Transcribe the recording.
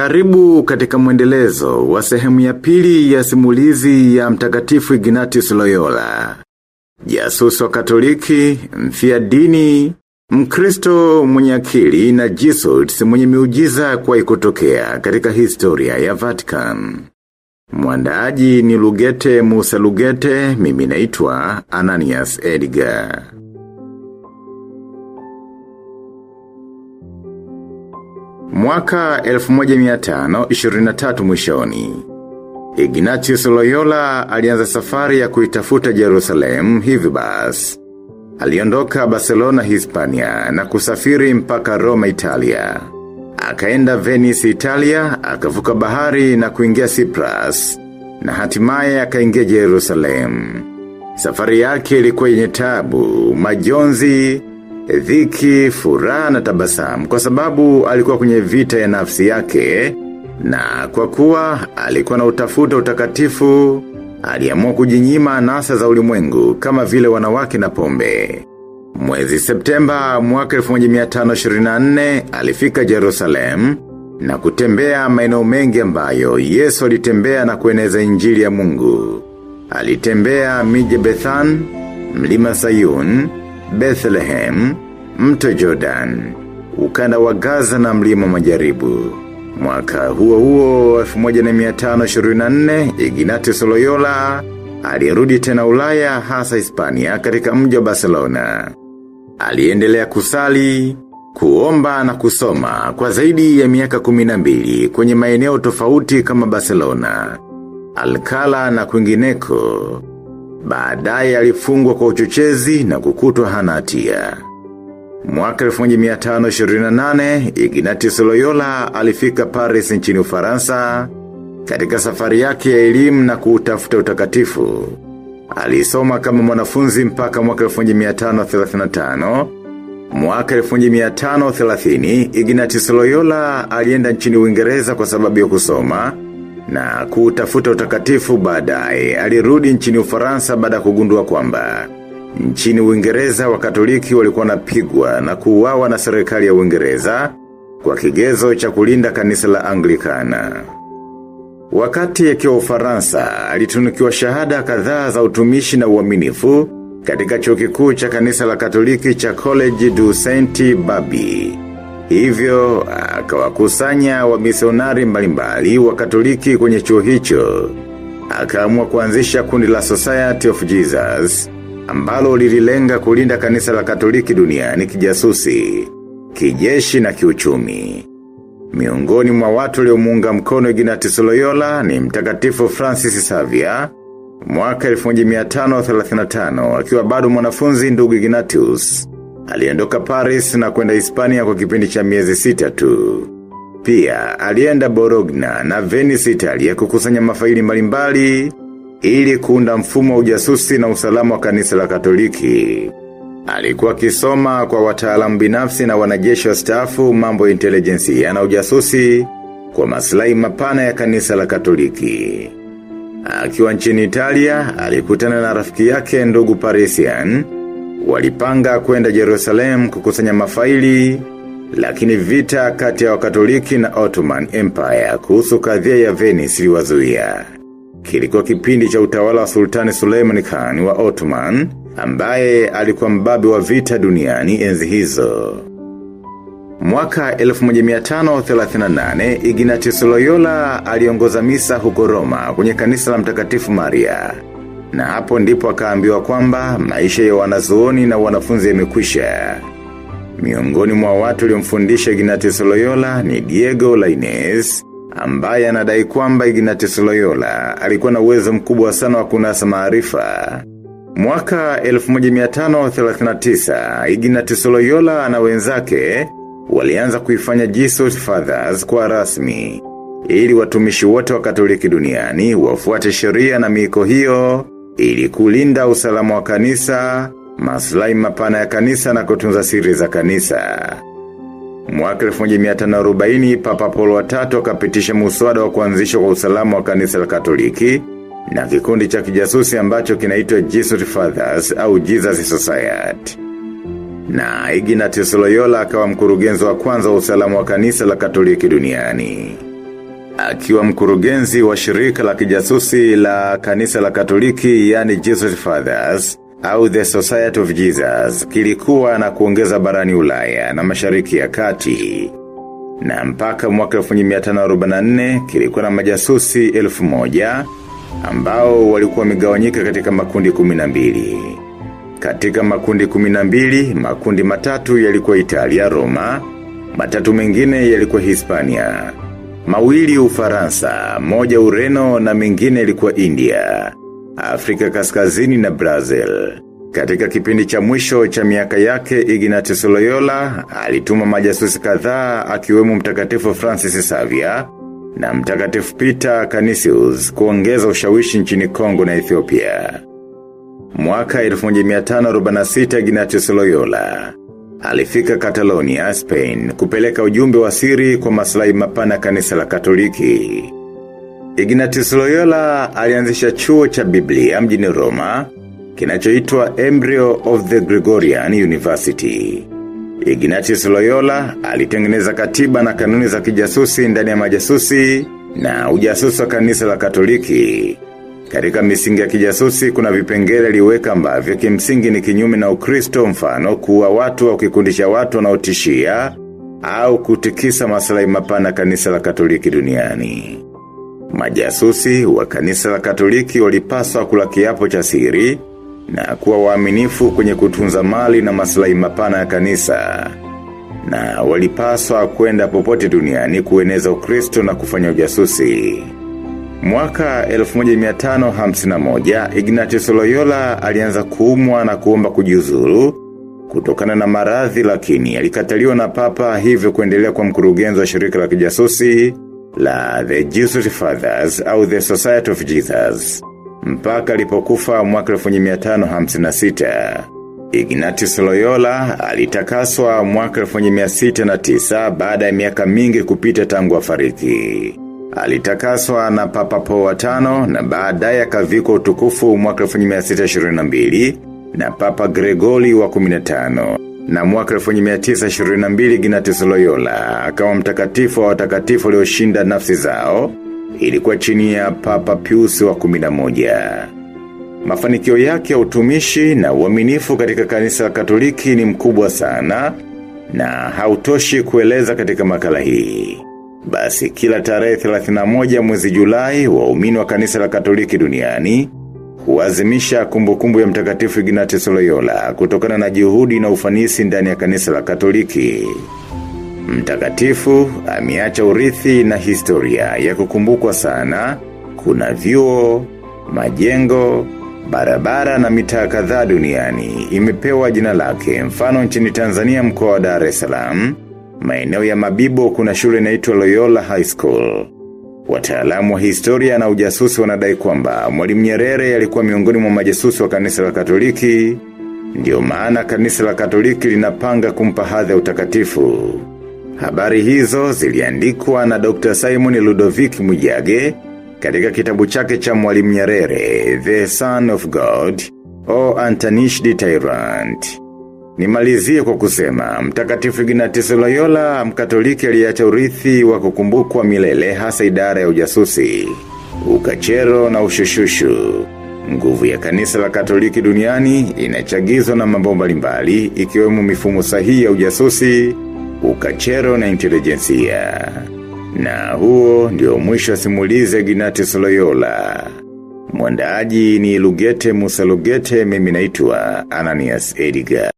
Karibu katika mwendelezo wa sehemu ya pili ya simulizi ya mtakatifu Ignatius Loyola. Jasusu wa katoliki, mfia dini, mkristo mwenye akili na Jesus mwenye miujiza kwa ikotokea katika historia ya Vatican. Mwandaaji ni Lugete Musa Lugete, mimi naitwa Ananias Edgar. Mwaka 1523 mwishoni. Ignatius Loyola alianza safari ya kuitafuta Jerusalem hivi basi. Aliondoka Barcelona, Hispania na kusafiri mpaka Roma, Italia. Akaenda Venice, Italia, akavuka bahari na kuingia Cyprus. Na hatimaye akaingia Jerusalem. Safari yake ilikuwa yenye tabu, majonzi, dhiki, furaha na tabasamu kwa sababu alikuwa kwenye vita ya nafsi yake na kwa kuwa alikuwa na utafuta utakatifu, aliamua kujinyima anasa za ulimwengu kama vile wanawake na pombe. Mwezi Septemba mwaka 1524 alifika Jerusalem na kutembea maeneo mengi ambayo Yesu alitembea na kueneza injili ya Mungu. Alitembea miji Bethan, mlima Sayun, Bethlehem, mto Jordan, ukanda wa Gaza na mlima majaribu. Mwaka huo huo 1524 Ignatius Loyola alirudi tena Ulaya hasa Hispania katika mji wa Barcelona. Aliendelea kusali, kuomba na kusoma kwa zaidi ya miaka kuminambili kwenye maeneo tofauti kama Barcelona, Alcala na kwingineko. Baadaye alifungwa kwa uchochezi na kukutwa hana hatia. Mwaka 1528, Ignatius Loyola alifika Paris nchini Ufaransa katika safari yake ya elimu na kuutafuta utakatifu. Alisoma kama mwanafunzi mpaka mwaka 1535. Mwaka 1530, Ignatius Loyola alienda nchini Uingereza kwa sababu ya kusoma na kutafuta utakatifu baadaye alirudi nchini Ufaransa baada ya kugundua kwamba Nchini uingereza wakatoliki walikuwa napigwa na kuuawa na serikali ya uingereza kwa kigezo cha kulinda kanisa la anglikana. Wakati akiwa ufaransa, alitunukiwa shahada kadhaa za utumishi na uaminifu katika chuo kikuu cha kanisa la katoliki cha College du Saint Babi. Hivyo, akawakusanya wa misionari mbalimbali wa katoliki kwenye chuo hicho. Akaamua kuanzisha kundi la Society of Jesus ambalo lililenga kulinda kanisa la katoliki duniani kijasusi, kijeshi na kiuchumi. Miongoni mwa watu waliomuunga mkono Ignatius Loyola ni mtakatifu Francis Savia, mwaka 1535 akiwa bado mwanafunzi ndugu Ignatius. Aliondoka Paris na kwenda Hispania kwa kipindi cha miezi sita tu. Pia, alienda Borogna na Venice Italia kukusanya mafaili mbalimbali ili kuunda mfumo wa ujasusi na usalama wa kanisa la katoliki. Alikuwa kisoma kwa wataalamu binafsi na wanajeshi wa staffu mambo intelijensia na ujasusi kwa maslahi mapana ya kanisa la katoliki. Akiwa nchini Italia, alikutana na rafiki yake ndugu Parisian, walipanga kwenda Jerusalem kukusanya mafaili, lakini vita kati ya wakatoliki na Ottoman Empire kuhusu kadhia ya Venice liwazuia. Kilikuwa kipindi cha utawala wa Sultani Suleiman Khan wa Ottoman, ambaye alikuwa mbabe wa vita duniani enzi hizo. Mwaka 1538, Ignatius Loyola aliongoza misa huko Roma kwenye kanisa la mtakatifu Maria. Na hapo ndipo akaambiwa kwamba maisha ya wanazuoni na wanafunzi yamekwisha. Miongoni mwa watu waliomfundisha Ignatius Loyola ni Diego Lainez, ambaye anadai kwamba Ignatius Loyola alikuwa na uwezo mkubwa sana wa kunasa maarifa. Mwaka 1539, Ignatius Loyola na wenzake walianza kuifanya Jesus Fathers kwa rasmi. Ili watumishi wote wa katoliki duniani wafuate sheria na miko hiyo, ili kulinda usalama wa kanisa, maslahi mapana ya kanisa na kutunza siri za kanisa. Mwaka 1540 Papa wa tatu akapitisha muswada wa kuanzishwa kwa usalama wa kanisa la Katoliki na kikundi cha kijasusi ambacho kinaitwa Jesus Fathers au Jesus Society. Na Ignatius Loyola akawa mkurugenzi wa kwanza wa usalama wa kanisa la Katoliki duniani. Akiwa mkurugenzi wa shirika la kijasusi la kanisa la katoliki yani Jesus Fathers au The Society of Jesus kilikuwa na kuongeza barani ulaya na mashariki ya kati. Na mpaka mwaka 1544 kilikuwa na majasusi elfu moja ambao walikuwa migawanyika katika makundi 12. Katika makundi 12, makundi matatu yalikuwa Italia, Roma, matatu mengine yalikuwa Hispania. Mawili ufaransa, moja ureno na mingine ilikuwa India, Afrika kaskazini na Brazil. Katika kipindi cha mwisho cha miaka yake Ignatius Loyola alituma majasusi kadhaa akiwemo mtakatifu Francis Savia na mtakatifu Peter Canisius kuongeza ushawishi nchini Kongo na Ethiopia. Mwaka 1546 Ignatius Loyola alifika Catalonia, Spain kupeleka ujumbe wa siri kwa maslahi mapana kanisa la Katoliki. Ignatius Loyola alianzisha chuo cha Biblia mjini Roma kinachoitwa Embryo of the Gregorian University. Ignatius Loyola alitengeneza katiba na kanuni za kijasusi ndani ya majasusi na ujasusi wa kanisa la Katoliki. Katika misingi ya kijasusi kuna vipengele liweka ambavyo kimsingi ni kinyume na ukristo mfano kuwa watu au kikundisha watu wanaotishia au kutikisa maslahi mapana kanisa la Katoliki duniani. Majasusi wa kanisa la Katoliki walipaswa kula kiapo cha siri na kuwa waaminifu kwenye kutunza mali na maslahi mapana ya kanisa. Na walipaswa kwenda popote duniani kueneza ukristo na kufanya ujasusi. Mwaka 1551, Ignatius Loyola alianza kuumwa na kuomba kujiuzuru kutokana na maradhi lakini alikataliwa na papa hivyo kuendelea kwa mkurugenzi wa shirika la kijasusi la The Jesus Fathers au The Society of Jesus. Mpaka alipokufa mwaka 1556. Ignatius Loyola alitakaswa mwaka 1609 baada ya miaka mingi kupita tangu afariki. Alitakaswa na Papa Paul wa tano na baadaye akavikwa utukufu mwaka 1622 na Papa Gregori wa 15 na mwaka 1922 Ignatius Loyola akawa mtakatifu wa watakatifu walioshinda nafsi zao ilikuwa chini ya Papa Pius wa 11. Mafanikio yake ya utumishi na uaminifu katika kanisa Katoliki ni mkubwa sana na hautoshi kueleza katika makala hii. Basi kila tarehe 31 mwezi Julai waumini wa kanisa la Katoliki duniani huazimisha kumbukumbu ya mtakatifu Ignatius Loyola kutokana na juhudi na ufanisi ndani ya kanisa la Katoliki. Mtakatifu ameacha urithi na historia ya kukumbukwa sana, kuna vyuo, majengo, barabara na mitaa kadhaa duniani imepewa jina lake mfano nchini Tanzania mkoa wa Dar es Salaam. Maeneo ya Mabibo kuna shule inaitwa Loyola High School. Wataalamu wa historia na ujasusi wanadai kwamba Mwalimu Nyerere alikuwa miongoni mwa majasusi wa kanisa la Katoliki. Ndio maana kanisa la Katoliki linapanga kumpa hadhi ya utakatifu. Habari hizo ziliandikwa na Dr. Simon Ludovic Mujage katika kitabu chake cha Mwalimu Nyerere, The Son of God, o Antanish de Tyrant. Nimalizie kwa kusema, mtakatifu Ignatius Loyola mkatoliki aliacha urithi wa kukumbukwa milele hasa idara ya ujasusi, ukachero na ushushushu. Nguvu ya kanisa la katoliki duniani inachagizwa na mambo mbalimbali ikiwemo mifumo sahihi ya ujasusi, ukachero na intelijensia. Na huo ndio mwisho wa simulizi Ignatius Loyola. Mwandaaji ni Lugete Musa Lugete mimi naitwa Ananias Edgar.